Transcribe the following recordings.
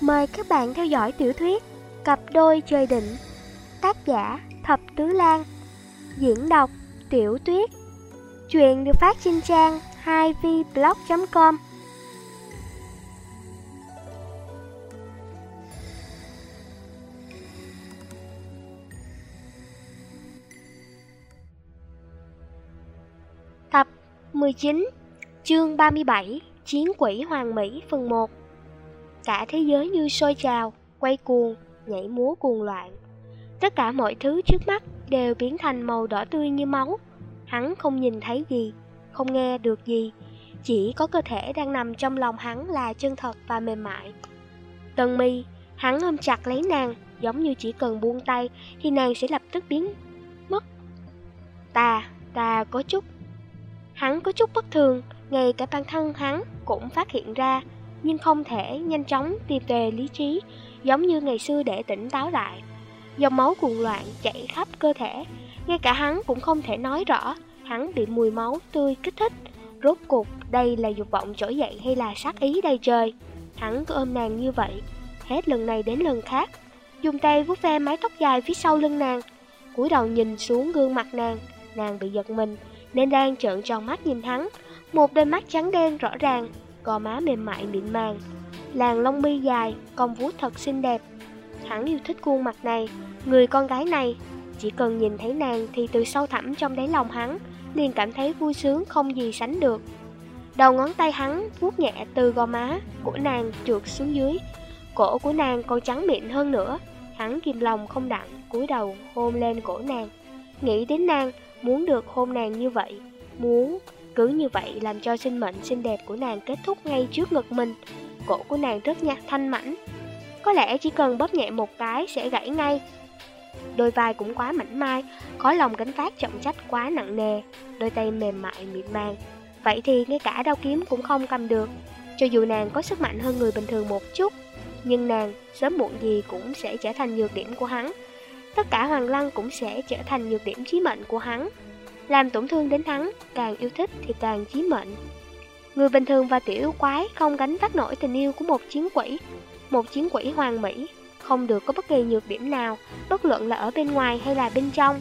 Mời các bạn theo dõi tiểu thuyết Cặp đôi trời định, Tác giả Thập Tứ Lan, Diễn đọc Tiểu Tuyết Chuyện được phát trên trang 2vblog.com Tập 19 Chương 37 Chiến quỷ Hoàng Mỹ phần 1 Cả thế giới như sôi trào, quay cuồng, nhảy múa cuồng loạn. Tất cả mọi thứ trước mắt đều biến thành màu đỏ tươi như máu. Hắn không nhìn thấy gì, không nghe được gì Chỉ có cơ thể đang nằm trong lòng hắn là chân thật và mềm mại. Tần mi, hắn ôm chặt lấy nàng Giống như chỉ cần buông tay thì nàng sẽ lập tức biến mất. Ta, ta có chút. Hắn có chút bất thường, ngay cả bản thân hắn cũng phát hiện ra, nhưng không thể nhanh chóng tìm về lý trí, giống như ngày xưa để tỉnh táo lại. Dòng máu cuồng loạn chạy khắp cơ thể, ngay cả hắn cũng không thể nói rõ, hắn bị mùi máu tươi kích thích. Rốt cuộc, đây là dục vọng trỗi dậy hay là sát ý đầy trời? Hắn cứ ôm nàng như vậy, hết lần này đến lần khác, dùng tay vuốt ve mái tóc dài phía sau lưng nàng, cúi đầu nhìn xuống gương mặt nàng, nàng bị giật mình, nên đang trợn tròn mắt nhìn hắn, một đôi mắt trắng đen rõ ràng, gò má mềm mại mịn màng, làn lông mi dài, cong vú thật xinh đẹp. Hắn yêu thích khuôn mặt này, người con gái này, chỉ cần nhìn thấy nàng thì từ sâu thẳm trong đáy lòng hắn, liền cảm thấy vui sướng không gì sánh được. Đầu ngón tay hắn vuốt nhẹ từ gò má của nàng trượt xuống dưới, cổ của nàng còn trắng mịn hơn nữa. Hắn kìm lòng không đặng, cúi đầu hôn lên cổ nàng. Nghĩ đến nàng, muốn được hôn nàng như vậy, muốn cứ như vậy làm cho sinh mệnh xinh đẹp của nàng kết thúc ngay trước ngực mình. Cổ của nàng rất nhạt thanh mảnh, có lẽ chỉ cần bóp nhẹ một cái sẽ gãy ngay. Đôi vai cũng quá mảnh mai, Khó lòng gánh vác trọng trách quá nặng nề, đôi tay mềm mại mịn màng. Vậy thì ngay cả đao kiếm cũng không cầm được, cho dù nàng có sức mạnh hơn người bình thường một chút, nhưng nàng sớm muộn gì cũng sẽ trở thành nhược điểm của hắn. Tất cả Hoàng Lăng cũng sẽ trở thành nhược điểm chí mệnh của hắn. Làm tổn thương đến hắn, càng yêu thích thì càng chí mệnh. Người bình thường và tiểu yêu quái không gánh vác nổi tình yêu của một chiến quỷ. Một chiến quỷ hoàng mỹ, không được có bất kỳ nhược điểm nào, bất luận là ở bên ngoài hay là bên trong.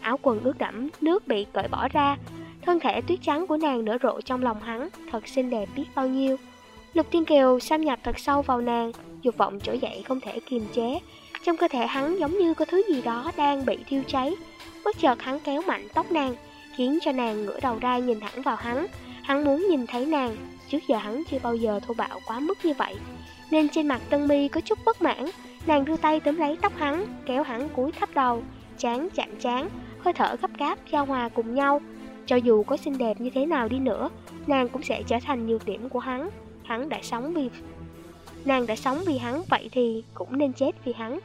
Áo quần ướt đẫm, nước bị cởi bỏ ra, thân thể tuyết trắng của nàng nở rộ trong lòng hắn, thật xinh đẹp biết bao nhiêu. Lục Tiên Kiều xâm nhập thật sâu vào nàng, dục vọng trỗi dậy không thể kiềm chế. Trong cơ thể hắn giống như có thứ gì đó đang bị thiêu cháy. Bất chợt hắn kéo mạnh tóc nàng, khiến cho nàng ngửa đầu ra nhìn thẳng vào hắn. Hắn muốn nhìn thấy nàng, trước giờ hắn chưa bao giờ thô bạo quá mức như vậy. Nên trên mặt Tân Mi có chút bất mãn, nàng đưa tay túm lấy tóc hắn, kéo hắn cúi thấp đầu, chán chạm chán, hơi thở gấp gáp giao hòa cùng nhau. Cho dù có xinh đẹp như thế nào đi nữa, nàng cũng sẽ trở thành nhược điểm của hắn. Hắn đã sống vì Nàng đã sống vì hắn, vậy thì cũng nên chết vì hắn.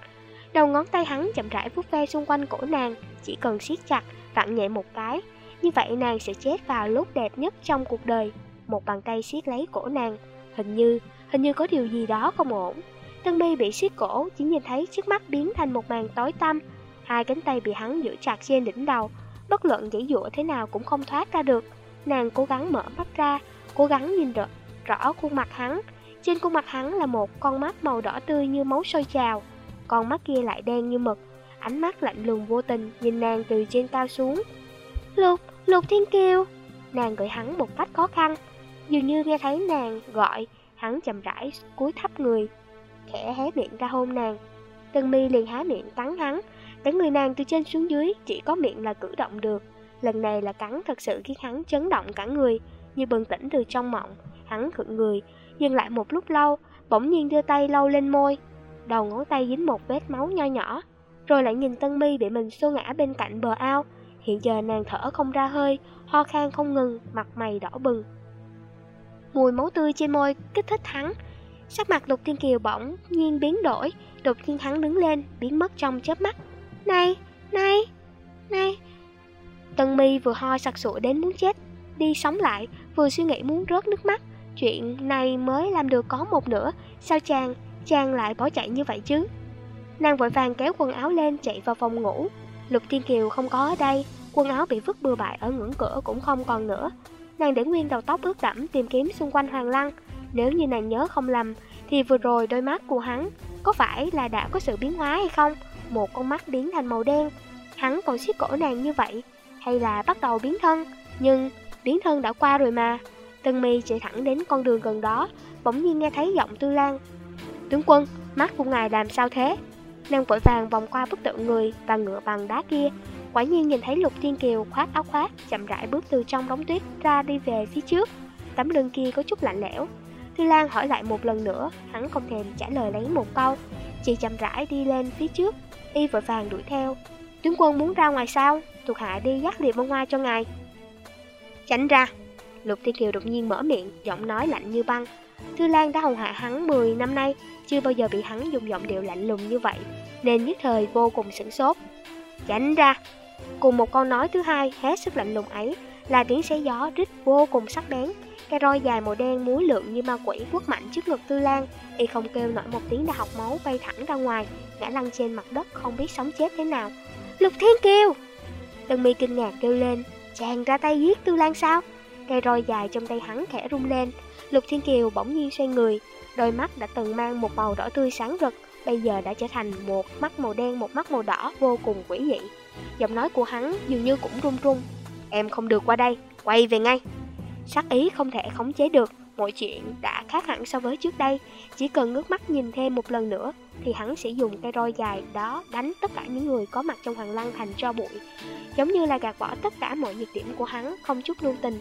Đầu ngón tay hắn chậm rãi vuốt ve xung quanh cổ nàng, chỉ cần siết chặt, vặn nhẹ một cái. Như vậy nàng sẽ chết vào lúc đẹp nhất trong cuộc đời. Một bàn tay siết lấy cổ nàng, hình như, hình như có điều gì đó không ổn. Tân mi bị siết cổ, chỉ nhìn thấy trước mắt biến thành một màn tối tăm. Hai cánh tay bị hắn giữ chặt trên đỉnh đầu, bất luận dãy dụa thế nào cũng không thoát ra được. Nàng cố gắng mở mắt ra, cố gắng nhìn rõ, rõ khuôn mặt hắn. Trên khuôn mặt hắn là một con mắt màu đỏ tươi như máu sôi trào, con mắt kia lại đen như mực, ánh mắt lạnh lùng vô tình nhìn nàng từ trên cao xuống. Lục, Lục Thiên Kiều! Nàng gọi hắn một cách khó khăn, dường như nghe thấy nàng gọi, hắn chậm rãi cúi thấp người, khẽ hé miệng ra hôn nàng. Tân mi liền há miệng cắn hắn, cái người nàng từ trên xuống dưới chỉ có miệng là cử động được. Lần này là cắn thật sự khiến hắn chấn động cả người, như bừng tỉnh từ trong mộng. Hắn khựng người, dừng lại một lúc lâu, bỗng nhiên đưa tay lau lên môi. Đầu ngón tay dính một vết máu nho nhỏ, rồi lại nhìn Tân Mi bị mình xô ngã bên cạnh bờ ao. Hiện giờ nàng thở không ra hơi, ho khan không ngừng, mặt mày đỏ bừng. Mùi máu tươi trên môi kích thích hắn. Sắc mặt Lục Thiên Kiều bỗng nhiên biến đổi, đột nhiên hắn đứng lên, biến mất trong chớp mắt. Này, này, này. Tân Mi vừa ho sặc sụa đến muốn chết, đi sống lại, vừa suy nghĩ muốn rớt nước mắt. Chuyện này mới làm được có một nửa, sao chàng, chàng lại bỏ chạy như vậy chứ? Nàng vội vàng kéo quần áo lên chạy vào phòng ngủ. Lục thiên Kiều không có ở đây, quần áo bị vứt bừa bãi ở ngưỡng cửa cũng không còn nữa. Nàng để nguyên đầu tóc ướt đẫm tìm kiếm xung quanh Hoàng Lăng, Nếu như nàng nhớ không lầm, thì vừa rồi đôi mắt của hắn có phải là đã có sự biến hóa hay không? Một con mắt biến thành màu đen, hắn còn siết cổ nàng như vậy, hay là bắt đầu biến thân? Nhưng biến thân đã qua rồi mà. Tân mi chạy thẳng đến con đường gần đó, bỗng nhiên nghe thấy giọng Tư Lan. Tướng quân, mắt của ngài làm sao thế? Nàng vội vàng vòng qua bức tượng người và ngựa bằng đá kia, quả nhiên nhìn thấy Lục Thiên Kiều khoác áo khoác, chậm rãi bước từ trong đống tuyết ra đi về phía trước. Tấm lưng kia có chút lạnh lẽo. Tư Lan hỏi lại một lần nữa, hắn không thèm trả lời lấy một câu, chỉ chậm rãi đi lên phía trước, y vội vàng đuổi theo. Tướng quân muốn ra ngoài sao? Thuộc hạ đi dắt liệp vân hoa cho ngài. Tránh ra! Lục Thiên Kiều đột nhiên mở miệng, giọng nói lạnh như băng. Thư Lan đã hồng hạ hắn 10 năm nay, chưa bao giờ bị hắn dùng giọng điệu lạnh lùng như vậy, nên nhất thời vô cùng sửng sốt. Tránh ra! Cùng một câu nói thứ hai hết sức lạnh lùng ấy là tiếng xé gió rít vô cùng sắc bén. Cái roi dài màu đen múi lượng như ma quỷ quất mạnh trước ngực Tư Lan, y không kêu nổi một tiếng đã học máu bay thẳng ra ngoài, ngã lăn trên mặt đất không biết sống chết thế nào. Lục Thiên kêu, Tân mi kinh ngạc kêu lên, chàng ra tay giết Tư Lan sao? Cây roi dài trong tay hắn khẽ rung lên, Lục Thiên Kiều bỗng nhiên xoay người, đôi mắt đã từng mang một màu đỏ tươi sáng rực, bây giờ đã trở thành một mắt màu đen một mắt màu đỏ vô cùng quỷ dị. Giọng nói của hắn dường như cũng run run. Em không được qua đây, quay về ngay. Sắc ý không thể khống chế được, mọi chuyện đã khác hẳn so với trước đây. Chỉ cần ngước mắt nhìn thêm một lần nữa, thì hắn sẽ dùng cây roi dài đó đánh tất cả những người có mặt trong hoàng lăng thành cho bụi. Giống như là gạt bỏ tất cả mọi nhược điểm của hắn, không chút lưu tình.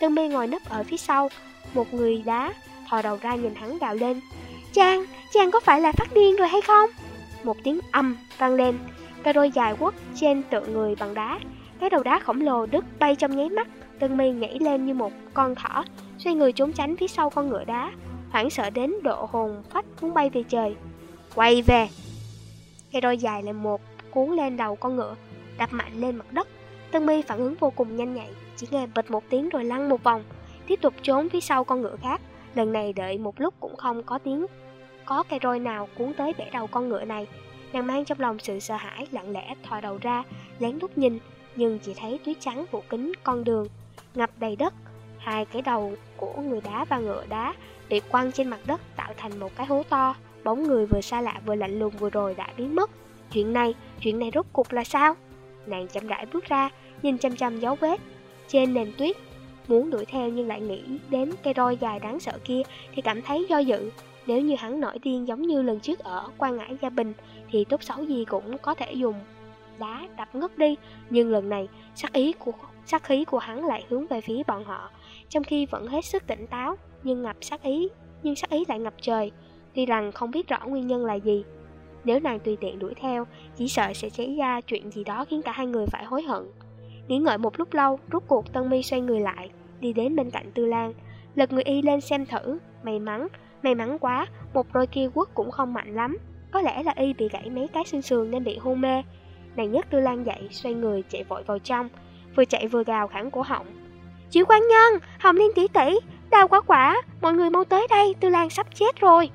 Tân mi ngồi nấp ở phía sau, một người đá, thò đầu ra nhìn hắn gào lên. Chàng, chàng có phải là phát điên rồi hay không? Một tiếng âm vang lên, cây roi dài quất trên tượng người bằng đá. Cái đầu đá khổng lồ đứt bay trong nháy mắt, Tân mi nhảy lên như một con thỏ, xoay người trốn tránh phía sau con ngựa đá, hoảng sợ đến độ hồn phách muốn bay về trời. Quay về! Cây roi dài lại một cuốn lên đầu con ngựa, đập mạnh lên mặt đất. Tân mi phản ứng vô cùng nhanh nhạy, chỉ nghe bịch một tiếng rồi lăn một vòng, tiếp tục trốn phía sau con ngựa khác. Lần này đợi một lúc cũng không có tiếng, có cây roi nào cuốn tới bẻ đầu con ngựa này. Nàng mang trong lòng sự sợ hãi, lặng lẽ thò đầu ra, lén lút nhìn, nhưng chỉ thấy tuyết trắng phủ kính con đường, ngập đầy đất. Hai cái đầu của người đá và ngựa đá bị quăng trên mặt đất tạo thành một cái hố to. Bóng người vừa xa lạ vừa lạnh lùng vừa rồi đã biến mất. Chuyện này, chuyện này rốt cục là sao? Nàng chậm rãi bước ra, nhìn chăm chăm dấu vết trên nền tuyết. Muốn đuổi theo nhưng lại nghĩ đến cây roi dài đáng sợ kia thì cảm thấy do dự. Nếu như hắn nổi điên giống như lần trước ở quan ngãi gia bình thì tốt xấu gì cũng có thể dùng đá đập ngất đi. Nhưng lần này sắc ý của sắc khí của hắn lại hướng về phía bọn họ, trong khi vẫn hết sức tỉnh táo nhưng ngập sắc ý, nhưng sắc ý lại ngập trời. Tuy rằng không biết rõ nguyên nhân là gì, nếu nàng tùy tiện đuổi theo, chỉ sợ sẽ xảy ra chuyện gì đó khiến cả hai người phải hối hận. Nghĩ ngợi một lúc lâu, rút cuộc Tân Mi xoay người lại, đi đến bên cạnh Tư Lan, lật người y lên xem thử, may mắn, may mắn quá, một đôi kia quất cũng không mạnh lắm, có lẽ là y bị gãy mấy cái xương sườn nên bị hôn mê. Nàng nhất Tư Lan dậy, xoay người chạy vội vào trong, vừa chạy vừa gào khẳng cổ họng. Chịu quan nhân, Hồng Liên tỷ tỷ, đau quá quả, mọi người mau tới đây, Tư Lan sắp chết rồi.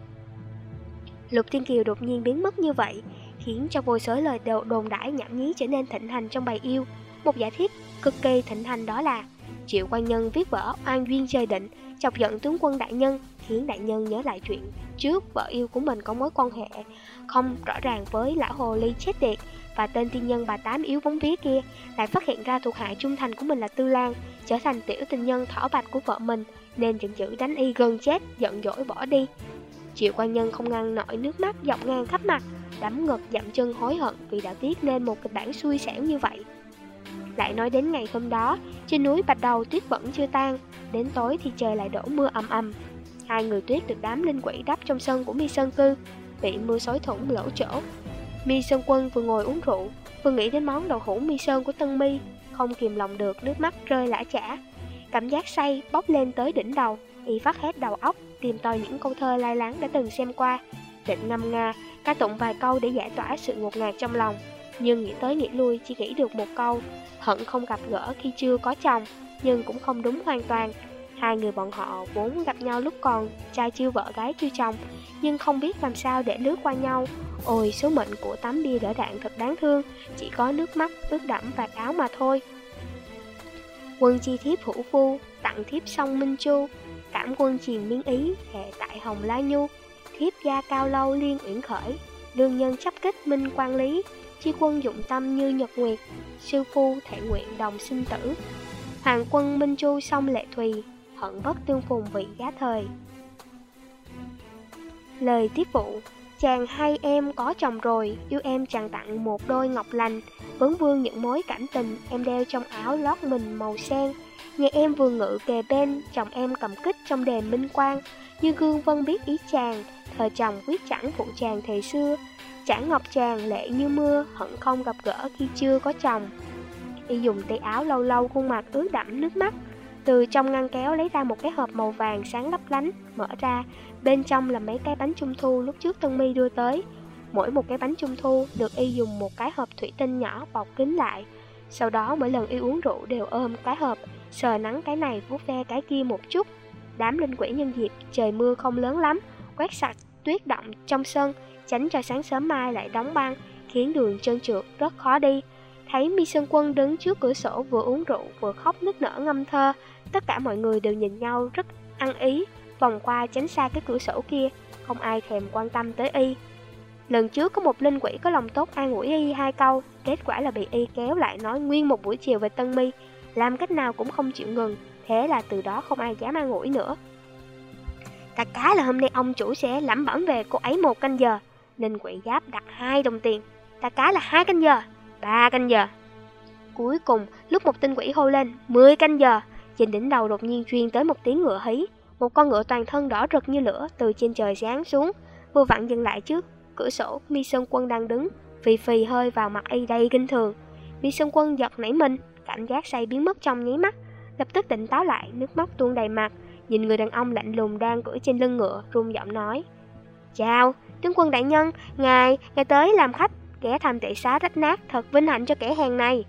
Lục Thiên Kiều đột nhiên biến mất như vậy, khiến cho vô số lời đều đồn đãi nhảm nhí trở nên thịnh hành trong bài yêu. Một giả thiết cực kỳ thịnh hành đó là Triệu quan nhân viết vở oan duyên chơi định, chọc giận tướng quân đại nhân, khiến đại nhân nhớ lại chuyện trước vợ yêu của mình có mối quan hệ không rõ ràng với lão hồ ly chết tiệt và tên tiên nhân bà tám yếu bóng vía kia lại phát hiện ra thuộc hạ trung thành của mình là Tư Lan, trở thành tiểu tình nhân thỏ bạch của vợ mình, nên giận dữ đánh y gần chết, giận dỗi bỏ đi. Triệu quan nhân không ngăn nổi nước mắt dọc ngang khắp mặt, đấm ngực dậm chân hối hận vì đã viết nên một kịch bản xui xẻo như vậy. Lại nói đến ngày hôm đó, trên núi Bạch Đầu tuyết vẫn chưa tan, đến tối thì trời lại đổ mưa ầm ầm. Hai người tuyết được đám linh quỷ đắp trong sân của Mi Sơn Cư, bị mưa xối thủng lỗ chỗ. Mi Sơn Quân vừa ngồi uống rượu, vừa nghĩ đến món đậu hũ Mi Sơn của Tân Mi, không kìm lòng được nước mắt rơi lã chả. Cảm giác say bốc lên tới đỉnh đầu, y phát hết đầu óc, tìm tòi những câu thơ lai láng đã từng xem qua. Định ngâm nga, ca tụng vài câu để giải tỏa sự ngột ngạt trong lòng. Nhưng nghĩ tới nghĩ lui chỉ nghĩ được một câu, hận không gặp gỡ khi chưa có chồng, nhưng cũng không đúng hoàn toàn. Hai người bọn họ vốn gặp nhau lúc còn trai chưa vợ gái chưa chồng, nhưng không biết làm sao để lướt qua nhau. Ôi, số mệnh của tấm bia đỡ đạn thật đáng thương, chỉ có nước mắt ướt đẫm và áo mà thôi. Quân chi thiếp hữu phu, tặng thiếp sông Minh Chu, cảm quân triền miên ý, hệ tại hồng la nhu, thiếp gia cao lâu liên uyển khởi, đương nhân chấp kích minh quan lý, chi quân dụng tâm như nhật nguyệt, sư phu thể nguyện đồng sinh tử. Hoàng quân Minh Chu song lệ thùy, hận bất tương phùng vị giá thời. Lời tiếp vụ Chàng hay em có chồng rồi, yêu em chàng tặng một đôi ngọc lành, vấn vương những mối cảm tình, em đeo trong áo lót mình màu sen. Nghe em vừa ngự kề bên, chồng em cầm kích trong đền minh quang, như gương vân biết ý chàng, thờ chồng quyết chẳng phụ chàng thời xưa. Trả ngọc tràng lệ như mưa, hận không gặp gỡ khi chưa có chồng. Y dùng tay áo lâu lâu khuôn mặt ướt đẫm nước mắt, từ trong ngăn kéo lấy ra một cái hộp màu vàng sáng lấp lánh, mở ra, bên trong là mấy cái bánh trung thu lúc trước Tân Mi đưa tới. Mỗi một cái bánh trung thu được y dùng một cái hộp thủy tinh nhỏ bọc kín lại. Sau đó mỗi lần y uống rượu đều ôm cái hộp, sờ nắng cái này vuốt ve cái kia một chút. Đám linh quỷ nhân dịp trời mưa không lớn lắm, quét sạch tuyết động trong sân, tránh cho sáng sớm mai lại đóng băng, khiến đường trơn trượt rất khó đi. Thấy Mi Sơn Quân đứng trước cửa sổ vừa uống rượu vừa khóc nức nở ngâm thơ, Tất cả mọi người đều nhìn nhau rất ăn ý, vòng qua tránh xa cái cửa sổ kia, không ai thèm quan tâm tới y. Lần trước có một linh quỷ có lòng tốt an ủi y hai câu, kết quả là bị y kéo lại nói nguyên một buổi chiều về Tân Mi, làm cách nào cũng không chịu ngừng, thế là từ đó không ai dám an ủi nữa. cả cá là hôm nay ông chủ sẽ lẩm bẩm về cô ấy một canh giờ, nên quỷ giáp đặt hai đồng tiền, ta cái là hai canh giờ, ba canh giờ. Cuối cùng, lúc một tinh quỷ hô lên, 10 canh giờ, trên đỉnh đầu đột nhiên truyền tới một tiếng ngựa hí. Một con ngựa toàn thân đỏ rực như lửa từ trên trời giáng xuống. Vừa vặn dừng lại trước Cửa sổ Mi Sơn Quân đang đứng Phì phì hơi vào mặt y đầy kinh thường. Mi Sơn Quân giật nảy mình Cảm giác say biến mất trong nháy mắt Lập tức tỉnh táo lại Nước mắt tuôn đầy mặt Nhìn người đàn ông lạnh lùng đang cưỡi trên lưng ngựa run giọng nói Chào, tướng quân đại nhân Ngài, ngài tới làm khách Kẻ tham tệ xá rách nát Thật vinh hạnh cho kẻ hèn này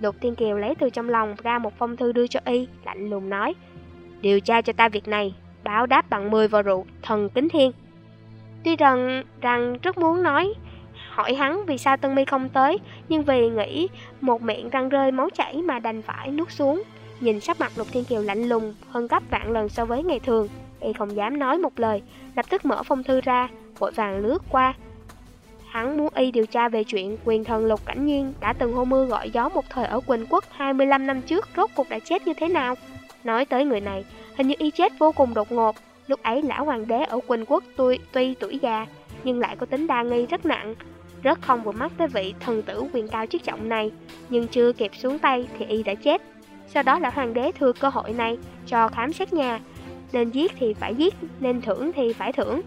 Lục Tiên Kiều lấy từ trong lòng ra một phong thư đưa cho y, lạnh lùng nói. Điều tra cho ta việc này, báo đáp bằng 10 vào rượu, thần kính thiên. Tuy rằng, rằng rất muốn nói, hỏi hắn vì sao Tân Mi không tới, nhưng vì nghĩ một miệng răng rơi máu chảy mà đành phải nuốt xuống. Nhìn sắc mặt Lục Thiên Kiều lạnh lùng hơn gấp vạn lần so với ngày thường, y không dám nói một lời, lập tức mở phong thư ra, vội vàng lướt qua, Hắn muốn y điều tra về chuyện quyền thần Lục Cảnh Nhiên đã từng hô mưa gọi gió một thời ở Quỳnh Quốc 25 năm trước rốt cuộc đã chết như thế nào. Nói tới người này, hình như y chết vô cùng đột ngột. Lúc ấy lão hoàng đế ở Quỳnh Quốc tuy, tuy tuổi già, nhưng lại có tính đa nghi rất nặng. Rất không vừa mắt tới vị thần tử quyền cao chức trọng này, nhưng chưa kịp xuống tay thì y đã chết. Sau đó lão hoàng đế thừa cơ hội này cho khám xét nhà. Nên giết thì phải giết, nên thưởng thì phải thưởng.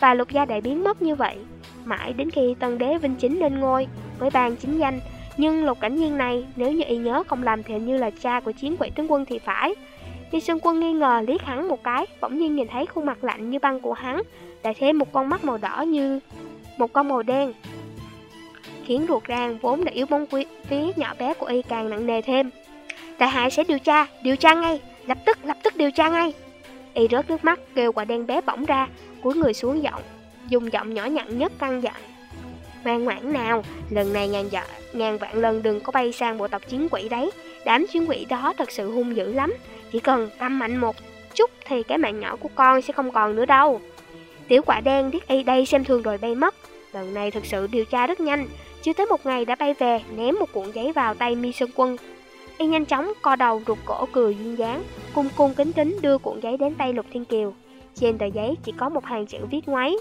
Và lục gia đại biến mất như vậy Mãi đến khi tân đế Vinh Chính lên ngôi Mới ban chính danh. Nhưng lục cảnh nhiên này Nếu như y nhớ không làm thì như là cha của chiến quỷ tướng quân thì phải. Di Sơn Quân nghi ngờ liếc hắn một cái Bỗng nhiên nhìn thấy khuôn mặt lạnh như băng của hắn Lại thêm một con mắt màu đỏ như Một con màu đen Khiến ruột ràng vốn đã yếu bóng phía nhỏ bé của y càng nặng nề thêm. Đại hại sẽ điều tra, điều tra ngay Lập tức, lập tức điều tra ngay. Y rớt nước mắt kêu quả đen bé bỏng ra cúi người xuống giọng dùng giọng nhỏ nhặn nhất căng dặn. Ngoan ngoãn nào lần này ngàn dạ, ngàn vạn lần đừng có bay sang bộ tộc chiến quỷ đấy. Đám chiến quỷ đó thật sự hung dữ lắm. Chỉ cần tâm mạnh một chút thì cái mạng nhỏ của con sẽ không còn nữa đâu. Tiểu quả đen biết y đây xem thường rồi bay mất. Lần này thực sự điều tra rất nhanh. Chưa tới một ngày đã bay về ném một cuộn giấy vào tay mi sơn quân y nhanh chóng co đầu rụt cổ cười duyên dáng cung cung kính kính đưa cuộn giấy đến tay lục thiên kiều trên tờ giấy chỉ có một hàng chữ viết ngoáy.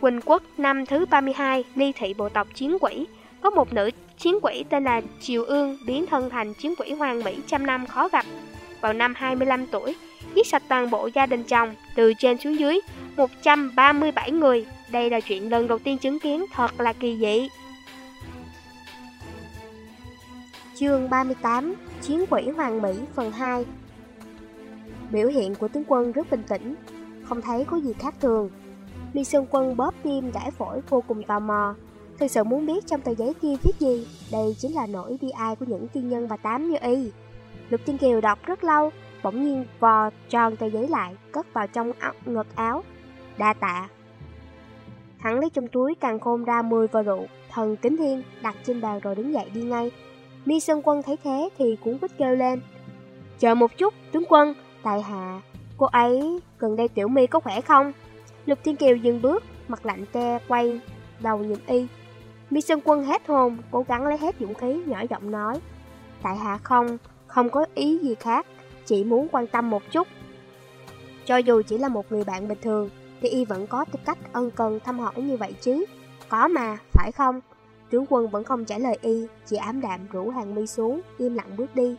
Quỳnh Quốc năm thứ 32, ly thị bộ tộc chiến quỷ. Có một nữ chiến quỷ tên là Triều Ương biến thân thành chiến quỷ hoàng mỹ trăm năm khó gặp. Vào năm 25 tuổi, giết sạch toàn bộ gia đình chồng, từ trên xuống dưới, 137 người. Đây là chuyện lần đầu tiên chứng kiến, thật là kỳ dị. Chương 38 Chiến quỷ hoàng mỹ phần 2 Biểu hiện của tướng quân rất bình tĩnh, không thấy có gì khác thường. Ly Sơn Quân bóp tim gãi phổi vô cùng tò mò, thực sự muốn biết trong tờ giấy kia viết gì. Đây chính là nỗi bi ai của những tiên nhân bà tám như y. Lục Tiên Kiều đọc rất lâu, bỗng nhiên vò tròn tờ giấy lại, cất vào trong ngực áo. Đa tạ. Hắn lấy trong túi càng khôn ra 10 vò rượu, thần kính thiên, đặt trên bàn rồi đứng dậy đi ngay. Mi Sơn Quân thấy thế thì cũng quýt kêu lên. Chờ một chút, tướng quân, Tại hạ, Cô ấy, gần đây Tiểu Mi có khỏe không? Lục Thiên Kiều dừng bước, mặt lạnh te quay, đầu nhìn y. Mi Sơn Quân hết hồn, cố gắng lấy hết dũng khí, nhỏ giọng nói. Tại hạ không, không có ý gì khác, chỉ muốn quan tâm một chút. Cho dù chỉ là một người bạn bình thường, thì y vẫn có tư cách ân cần thăm hỏi như vậy chứ. Có mà, phải không? Tướng quân vẫn không trả lời y, chỉ ám đạm rủ hàng mi xuống, im lặng bước đi.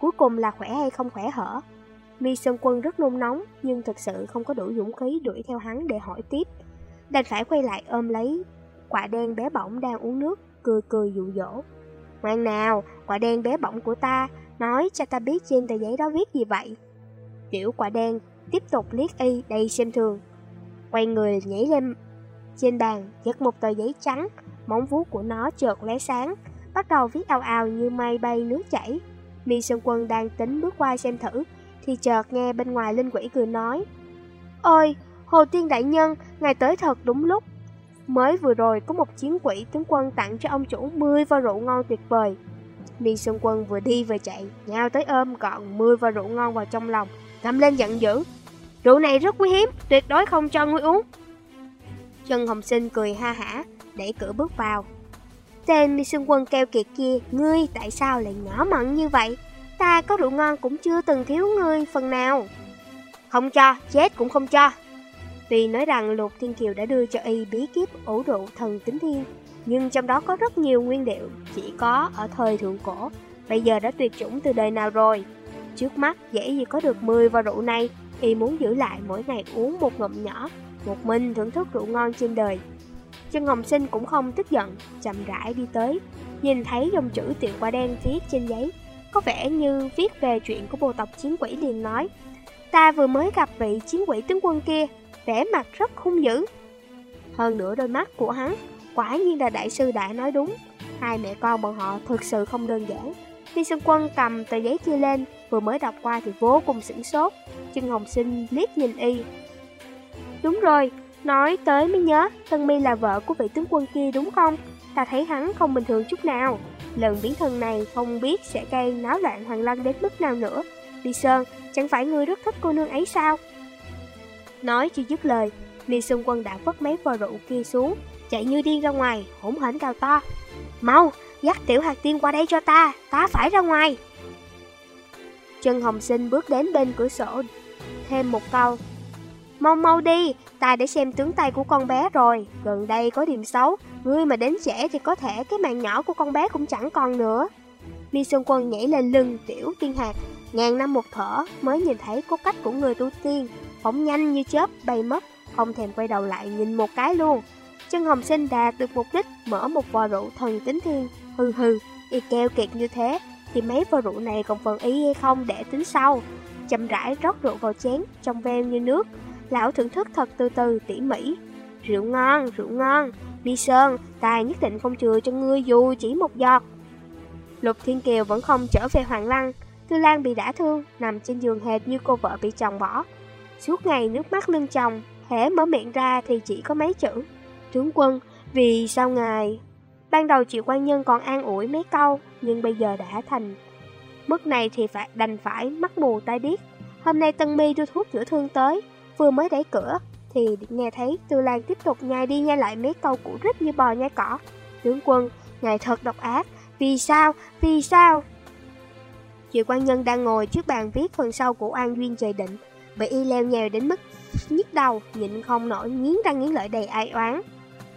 Cuối cùng là khỏe hay không khỏe hở. Mi Sơn Quân rất nôn nóng, nhưng thực sự không có đủ dũng khí đuổi theo hắn để hỏi tiếp. Đành phải quay lại ôm lấy quả đen bé bỏng đang uống nước, cười cười dụ dỗ. Ngoan nào, quả đen bé bỏng của ta, nói cho ta biết trên tờ giấy đó viết gì vậy. Tiểu quả đen tiếp tục liếc y đầy xem thường. Quay người nhảy lên trên bàn, giật một tờ giấy trắng, móng vuốt của nó chợt lóe sáng, bắt đầu viết ào ào như mây bay nước chảy. Mi Sơn Quân đang tính bước qua xem thử, thì chợt nghe bên ngoài linh quỷ cười nói. Ôi, Hồ Tiên Đại Nhân, ngài tới thật đúng lúc. Mới vừa rồi có một chiến quỷ tướng quân tặng cho ông chủ 10 vào rượu ngon tuyệt vời. Mi Sơn Quân vừa đi vừa chạy, nhào tới ôm gọn 10 vào rượu ngon vào trong lòng, gầm lên giận dữ. Rượu này rất quý hiếm, tuyệt đối không cho ngươi uống. Trần Hồng Sinh cười ha hả, đẩy cửa bước vào. Tên Mi Xuân Quân kêu kiệt kia, ngươi tại sao lại nhỏ mận như vậy? Ta có rượu ngon cũng chưa từng thiếu ngươi phần nào. Không cho, chết cũng không cho. Tuy nói rằng Lục Thiên Kiều đã đưa cho y bí kíp ủ rượu thần tính thiên, nhưng trong đó có rất nhiều nguyên liệu chỉ có ở thời thượng cổ, bây giờ đã tuyệt chủng từ đời nào rồi. Trước mắt dễ gì có được 10 vào rượu này, y muốn giữ lại mỗi ngày uống một ngụm nhỏ, một mình thưởng thức rượu ngon trên đời. Chân Hồng Sinh cũng không tức giận, chậm rãi đi tới, nhìn thấy dòng chữ tiểu quả đen viết trên giấy, có vẻ như viết về chuyện của bộ tộc chiến quỷ liền nói. Ta vừa mới gặp vị chiến quỷ tướng quân kia, vẻ mặt rất hung dữ. Hơn nữa đôi mắt của hắn, quả nhiên là đại sư đã nói đúng, hai mẹ con bọn họ thực sự không đơn giản. Khi Xuân Quân cầm tờ giấy kia lên, vừa mới đọc qua thì vô cùng sửng sốt. Chân Hồng Sinh liếc nhìn y. Đúng rồi, nói tới mới nhớ, Tân Mi là vợ của vị tướng quân kia đúng không? Ta thấy hắn không bình thường chút nào. Lần biến thân này không biết sẽ gây náo loạn hoàng lăng đến mức nào nữa. mi Sơn, chẳng phải ngươi rất thích cô nương ấy sao? Nói chưa dứt lời, Ly sơn Quân đã vất mấy vò rượu kia xuống, chạy như điên ra ngoài, hỗn hển cao to. Mau, dắt tiểu hạt tiên qua đây cho ta, ta phải ra ngoài. Trần Hồng Sinh bước đến bên cửa sổ, thêm một câu. Mau mau đi, ta đã xem tướng tay của con bé rồi, gần đây có điểm xấu, ngươi mà đến trễ thì có thể cái mạng nhỏ của con bé cũng chẳng còn nữa. Mi Xuân Quân nhảy lên lưng tiểu tiên hạt, ngàn năm một thở mới nhìn thấy cốt cách của người tu tiên, phóng nhanh như chớp bay mất, không thèm quay đầu lại nhìn một cái luôn. Chân Hồng Sinh đạt được mục đích mở một vò rượu thần tính thiên, hừ hừ, y keo kiệt như thế, thì mấy vò rượu này còn phần ý hay không để tính sau. Chậm rãi rót rượu vào chén, trong veo như nước, lão thưởng thức thật từ từ tỉ mỉ. Rượu ngon, rượu ngon, đi sơn, tài nhất định không chừa cho ngươi dù chỉ một giọt. Lục Thiên Kiều vẫn không trở về Hoàng Lăng, Tư Lan bị đả thương, nằm trên giường hệt như cô vợ bị chồng bỏ. Suốt ngày nước mắt lưng chồng, hễ mở miệng ra thì chỉ có mấy chữ. Tướng quân, vì sao ngài... Ban đầu triệu quan nhân còn an ủi mấy câu, nhưng bây giờ đã thành... Mức này thì phải đành phải mắt mù tai điếc. Hôm nay Tân Mi đưa thuốc chữa thương tới, vừa mới đẩy cửa, thì nghe thấy Tư Lan tiếp tục nhai đi nhai lại mấy câu cũ rít như bò nhai cỏ. Tướng quân, ngài thật độc ác, vì sao, vì sao? Triệu quan nhân đang ngồi trước bàn viết phần sau của An Duyên trời định, bị y leo nhèo đến mức nhức đầu, nhịn không nổi nghiến răng nghiến lợi đầy ai oán.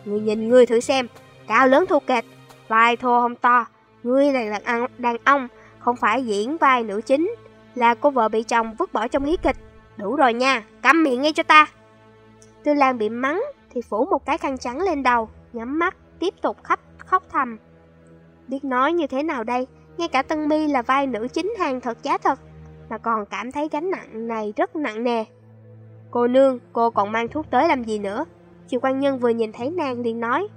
Người nhìn người thử xem, cao lớn thu kệch, vai thô không to, ngươi là đàn, đàn ông, không phải diễn vai nữ chính, là cô vợ bị chồng vứt bỏ trong hí kịch. Đủ rồi nha, câm miệng ngay cho ta. Tư Lan bị mắng thì phủ một cái khăn trắng lên đầu, nhắm mắt, tiếp tục khóc, khóc thầm. Biết nói như thế nào đây, ngay cả Tân Mi là vai nữ chính hàng thật giá thật, mà còn cảm thấy gánh nặng này rất nặng nề. Cô nương, cô còn mang thuốc tới làm gì nữa? Chị quan nhân vừa nhìn thấy nàng liền nói.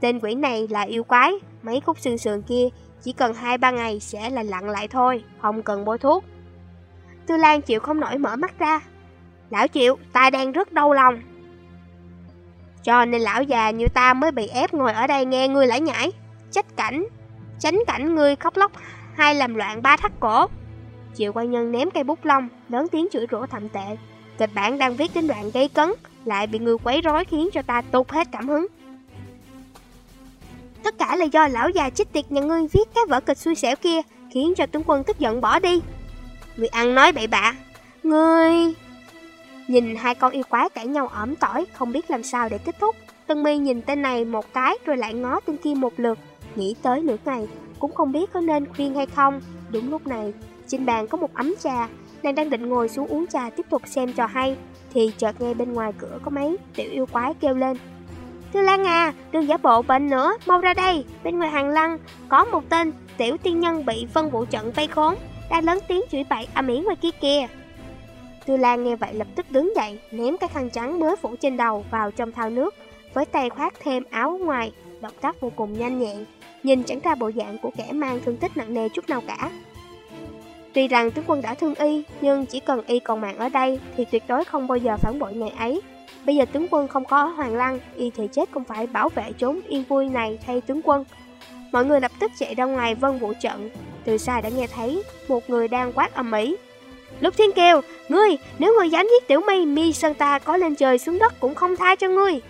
Tên quỷ này là yêu quái, mấy khúc xương sườn kia chỉ cần 2-3 ngày sẽ là lặn lại thôi, không cần bôi thuốc. Tư Lan chịu không nổi mở mắt ra. Lão chịu, ta đang rất đau lòng. Cho nên lão già như ta mới bị ép ngồi ở đây nghe ngươi lãi nhãi. Trách cảnh, tránh cảnh ngươi khóc lóc hay làm loạn ba thắt cổ. Triệu quan nhân ném cây bút lông, lớn tiếng chửi rủa thậm tệ. Kịch bản đang viết đến đoạn gây cấn, lại bị người quấy rối khiến cho ta tụt hết cảm hứng. Tất cả là do lão già chích tiệt nhà ngươi viết cái vở kịch xui xẻo kia, khiến cho tướng quân tức giận bỏ đi. Người ăn nói bậy bạ. Ngươi... Nhìn hai con yêu quái cãi nhau ẩm tỏi, không biết làm sao để kết thúc. Tân mi nhìn tên này một cái rồi lại ngó tên kia một lượt, nghĩ tới nửa ngày, cũng không biết có nên khuyên hay không. Đúng lúc này, trên bàn có một ấm trà, nàng đang định ngồi xuống uống trà tiếp tục xem trò hay, thì chợt nghe bên ngoài cửa có mấy tiểu yêu quái kêu lên. "Thư Lan à, đừng giả bộ bệnh nữa, mau ra đây, bên ngoài hàng lăng, có một tên tiểu tiên nhân bị phân vụ trận vây khốn, đang lớn tiếng chửi bậy ầm ĩ ngoài kia kìa. Tư Lan nghe vậy lập tức đứng dậy, ném cái khăn trắng mới phủ trên đầu vào trong thao nước, với tay khoác thêm áo ngoài, động tác vô cùng nhanh nhẹn, nhìn chẳng ra bộ dạng của kẻ mang thương tích nặng nề chút nào cả. Tuy rằng tướng quân đã thương y, nhưng chỉ cần y còn mạng ở đây thì tuyệt đối không bao giờ phản bội ngày ấy. Bây giờ tướng quân không có ở Hoàng Lăng, y thì chết cũng phải bảo vệ chốn yên vui này thay tướng quân. Mọi người lập tức chạy ra ngoài vân vũ trận, từ xa đã nghe thấy một người đang quát âm ý Lúc Thiên kêu, ngươi, nếu ngươi dám giết tiểu mi, mi sơn ta có lên trời xuống đất cũng không tha cho ngươi.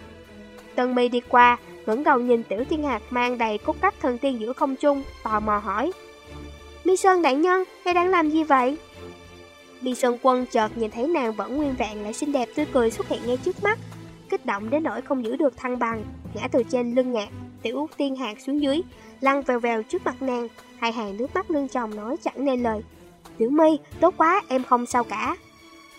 Tân mi đi qua, ngẩng đầu nhìn tiểu thiên hạt mang đầy cốt cách thần tiên giữa không trung, tò mò hỏi. Mi Sơn đại nhân, ngươi đang làm gì vậy? Mi Sơn quân chợt nhìn thấy nàng vẫn nguyên vẹn lại xinh đẹp tươi cười xuất hiện ngay trước mắt, kích động đến nỗi không giữ được thăng bằng, ngã từ trên lưng ngạc, tiểu tiên hạt xuống dưới, lăn vèo vèo trước mặt nàng, hai hàng nước mắt lưng chồng nói chẳng nên lời. Tiểu My, tốt quá, em không sao cả.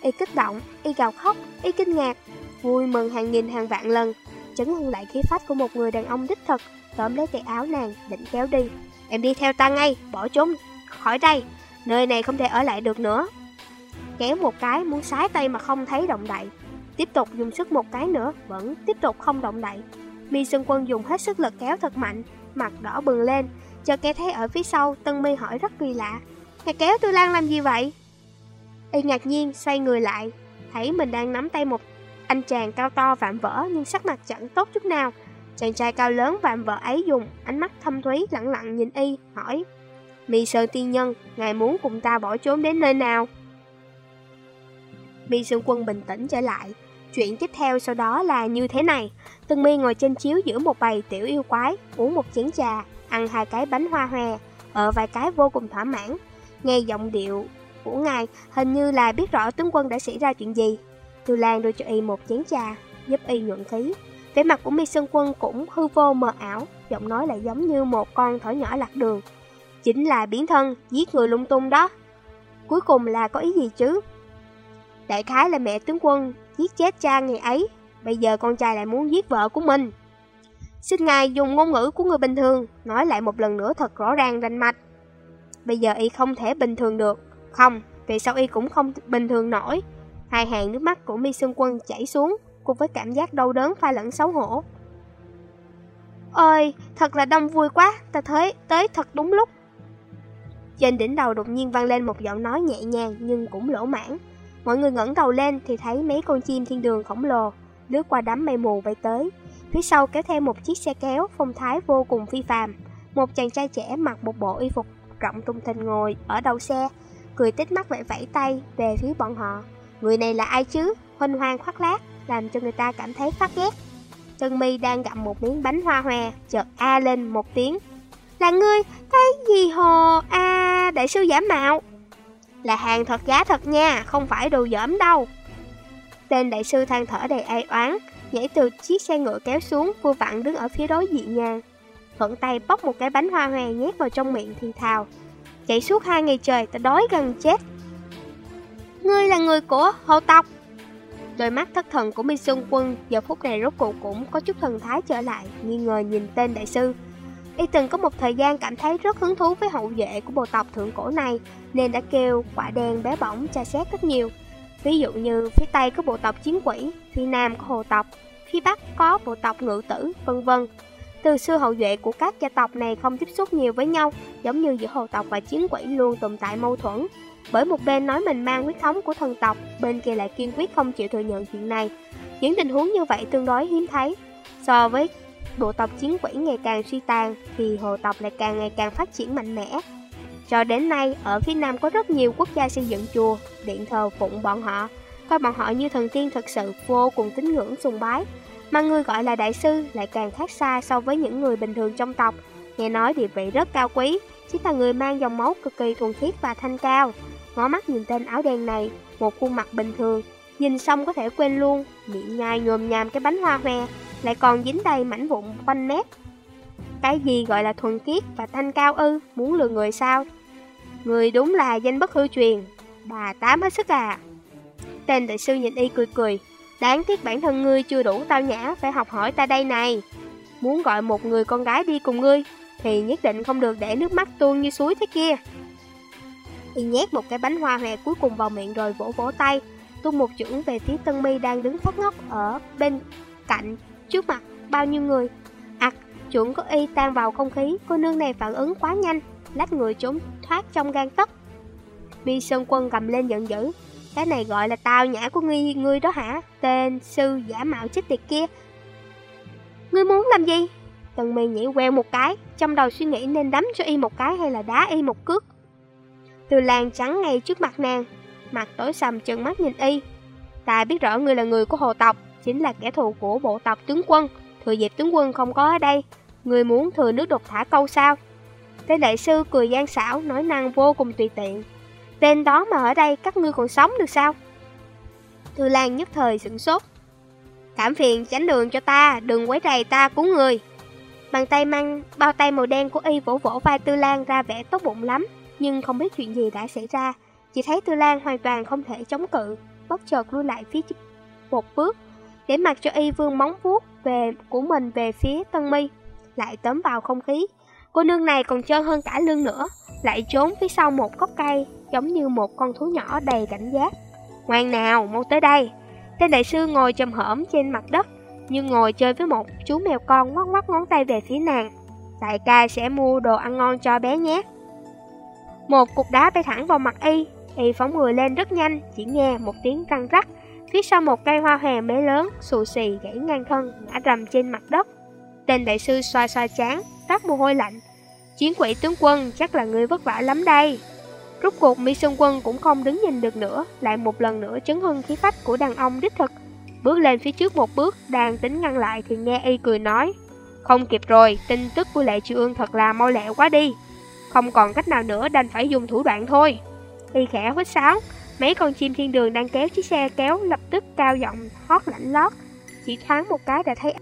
Y kích động, y gào khóc, y kinh ngạc, vui mừng hàng nghìn hàng vạn lần, chấn hưng lại khí phách của một người đàn ông đích thực, tóm lấy tay áo nàng, định kéo đi. Em đi theo ta ngay, bỏ trốn khỏi đây, nơi này không thể ở lại được nữa. Kéo một cái muốn sái tay mà không thấy động đậy, tiếp tục dùng sức một cái nữa, vẫn tiếp tục không động đậy. Mi Sơn Quân dùng hết sức lực kéo thật mạnh, mặt đỏ bừng lên, cho nghe thấy ở phía sau, Tân Mi hỏi rất kỳ lạ. Ngài kéo Tư Lan làm gì vậy? Y ngạc nhiên xoay người lại, thấy mình đang nắm tay một anh chàng cao to vạm vỡ nhưng sắc mặt chẳng tốt chút nào. Chàng trai cao lớn vạm vỡ ấy dùng ánh mắt thâm thúy lặng lặng nhìn Y, hỏi Mi Sơn tiên nhân, ngài muốn cùng ta bỏ trốn đến nơi nào? Mi Sơn quân bình tĩnh trở lại. Chuyện tiếp theo sau đó là như thế này. Tân Mi ngồi trên chiếu giữa một bầy tiểu yêu quái, uống một chén trà, ăn hai cái bánh hoa hòe, ở vài cái vô cùng thỏa mãn. Nghe giọng điệu của ngài hình như là biết rõ tướng quân đã xảy ra chuyện gì. Từ Lan đưa cho y một chén trà, giúp y nhuận khí. Vẻ mặt của Mi Sơn Quân cũng hư vô mờ ảo, giọng nói lại giống như một con thỏ nhỏ lạc đường. Chính là biến thân, giết người lung tung đó. Cuối cùng là có ý gì chứ? Đại khái là mẹ tướng quân giết chết cha ngày ấy, bây giờ con trai lại muốn giết vợ của mình. Xin ngài dùng ngôn ngữ của người bình thường, nói lại một lần nữa thật rõ ràng rành mạch. Bây giờ y không thể bình thường được, không, vì sao y cũng không bình thường nổi. Hai hàng nước mắt của Mi Xuân Quân chảy xuống, cùng với cảm giác đau đớn pha lẫn xấu hổ. Ôi, thật là đông vui quá, ta thấy tới thật đúng lúc. Trên đỉnh đầu đột nhiên vang lên một giọng nói nhẹ nhàng nhưng cũng lỗ mãn. Mọi người ngẩng đầu lên thì thấy mấy con chim thiên đường khổng lồ lướt qua đám mây mù bay tới. Phía sau kéo theo một chiếc xe kéo phong thái vô cùng phi phàm. Một chàng trai trẻ mặc một bộ y phục rộng tung thình ngồi ở đầu xe, cười tít mắt vẫy vẫy tay về phía bọn họ. Người này là ai chứ? Huỳnh hoang khoác lác, làm cho người ta cảm thấy phát ghét. Tân mi đang gặm một miếng bánh hoa hòe, chợt a lên một tiếng. Là ngươi, cái gì hồ a đại sư giả mạo? Là hàng thật giá thật nha, không phải đồ dởm đâu. Tên đại sư than thở đầy ai oán, nhảy từ chiếc xe ngựa kéo xuống, vua vặn đứng ở phía đối diện nhà. Thuận tay bóc một cái bánh hoa hòe nhét vào trong miệng thì thào. Chạy suốt hai ngày trời, ta đói gần chết. Ngươi là người của hộ tộc. Đôi mắt thất thần của Mi Xuân Quân giờ phút này rốt cuộc cũng có chút thần thái trở lại, nghi ngờ nhìn tên đại sư. Y từng có một thời gian cảm thấy rất hứng thú với hậu vệ của bộ tộc thượng cổ này, nên đã kêu quả đen bé bỏng tra xét rất nhiều. Ví dụ như phía Tây có bộ tộc chiến quỷ, phía Nam có hồ tộc, phía Bắc có bộ tộc ngự tử, vân vân. Từ xưa hậu duệ của các gia tộc này không tiếp xúc nhiều với nhau, giống như giữa hồ tộc và chiến quỷ luôn tồn tại mâu thuẫn. Bởi một bên nói mình mang huyết thống của thần tộc, bên kia lại kiên quyết không chịu thừa nhận chuyện này. Những tình huống như vậy tương đối hiếm thấy. So với bộ tộc chiến quỷ ngày càng suy tàn, thì hồ tộc lại càng ngày càng phát triển mạnh mẽ. Cho đến nay, ở phía Nam có rất nhiều quốc gia xây dựng chùa, điện thờ phụng bọn họ, coi bọn họ như thần tiên thật sự vô cùng tín ngưỡng sùng bái. Mà người gọi là đại sư lại càng khác xa so với những người bình thường trong tộc, nghe nói địa vị rất cao quý, chính là người mang dòng máu cực kỳ thuần khiết và thanh cao. Ngó mắt nhìn tên áo đen này, một khuôn mặt bình thường, nhìn xong có thể quên luôn, miệng nhai nhồm nhàm cái bánh hoa hoe, lại còn dính đầy mảnh vụn quanh mép. Cái gì gọi là thuần khiết và thanh cao ư, muốn lừa người sao? Người đúng là danh bất hư truyền, bà tám hết sức à. Tên đại sư nhìn y cười cười, đáng tiếc bản thân ngươi chưa đủ tao nhã, phải học hỏi ta đây này. Muốn gọi một người con gái đi cùng ngươi, thì nhất định không được để nước mắt tuôn như suối thế kia. Y nhét một cái bánh hoa hòe cuối cùng vào miệng rồi vỗ vỗ tay, tung một chưởng về phía Tân Mi đang đứng phát ngốc ở bên cạnh, trước mặt bao nhiêu người chuẩn có Y tan vào không khí, cô nương này phản ứng quá nhanh, lách người trốn thoát trong gan tấc. Mi Sơn Quân cầm lên giận dữ, cái này gọi là tao nhã của ngươi, ngươi đó hả? Tên sư giả mạo chết tiệt kia. Ngươi muốn làm gì? Tần mi nhảy queo một cái, trong đầu suy nghĩ nên đấm cho y một cái hay là đá y một cước. Từ làng trắng ngay trước mặt nàng, mặt tối sầm trừng mắt nhìn y. Ta biết rõ ngươi là người của hồ tộc, chính là kẻ thù của bộ tộc tướng quân. Thừa dịp tướng quân không có ở đây, người muốn thừa nước độc thả câu sao? Tên đại sư cười gian xảo, nói năng vô cùng tùy tiện. Tên đó mà ở đây các ngươi còn sống được sao? Thư Lan nhất thời sửng sốt. Cảm phiền tránh đường cho ta, đừng quấy rầy ta cứu người. Bàn tay mang bao tay màu đen của y vỗ vỗ vai Tư Lan ra vẻ tốt bụng lắm, nhưng không biết chuyện gì đã xảy ra. Chỉ thấy Tư Lan hoàn toàn không thể chống cự, bất chợt lui lại phía một bước, để mặc cho y vương móng vuốt về của mình về phía Tân Mi, lại tóm vào không khí. Cô nương này còn trơn hơn cả lương nữa, lại trốn phía sau một gốc cây, giống như một con thú nhỏ đầy cảnh giác. Ngoan nào, mau tới đây. Tên đại sư ngồi trầm hởm trên mặt đất, nhưng ngồi chơi với một chú mèo con ngoắc ngoắc ngón tay về phía nàng. Đại ca sẽ mua đồ ăn ngon cho bé nhé. Một cục đá bay thẳng vào mặt y, y phóng người lên rất nhanh, chỉ nghe một tiếng răng rắc. Phía sau một cây hoa hòe bé lớn, xù xì gãy ngang thân, ngã rầm trên mặt đất. Tên đại sư xoa xoa chán, rắc mồ hôi lạnh. Chiến quỷ tướng quân chắc là người vất vả lắm đây. Rút cuộc Mỹ Xuân Quân cũng không đứng nhìn được nữa, lại một lần nữa chấn hưng khí phách của đàn ông đích thực. Bước lên phía trước một bước, đang tính ngăn lại thì nghe y cười nói. Không kịp rồi, tin tức của Lệ Triều Ương thật là mau lẹ quá đi. Không còn cách nào nữa đành phải dùng thủ đoạn thôi. Y khẽ huýt sáo, mấy con chim thiên đường đang kéo chiếc xe kéo lập tức cao giọng hót lạnh lót. Chỉ thoáng một cái đã thấy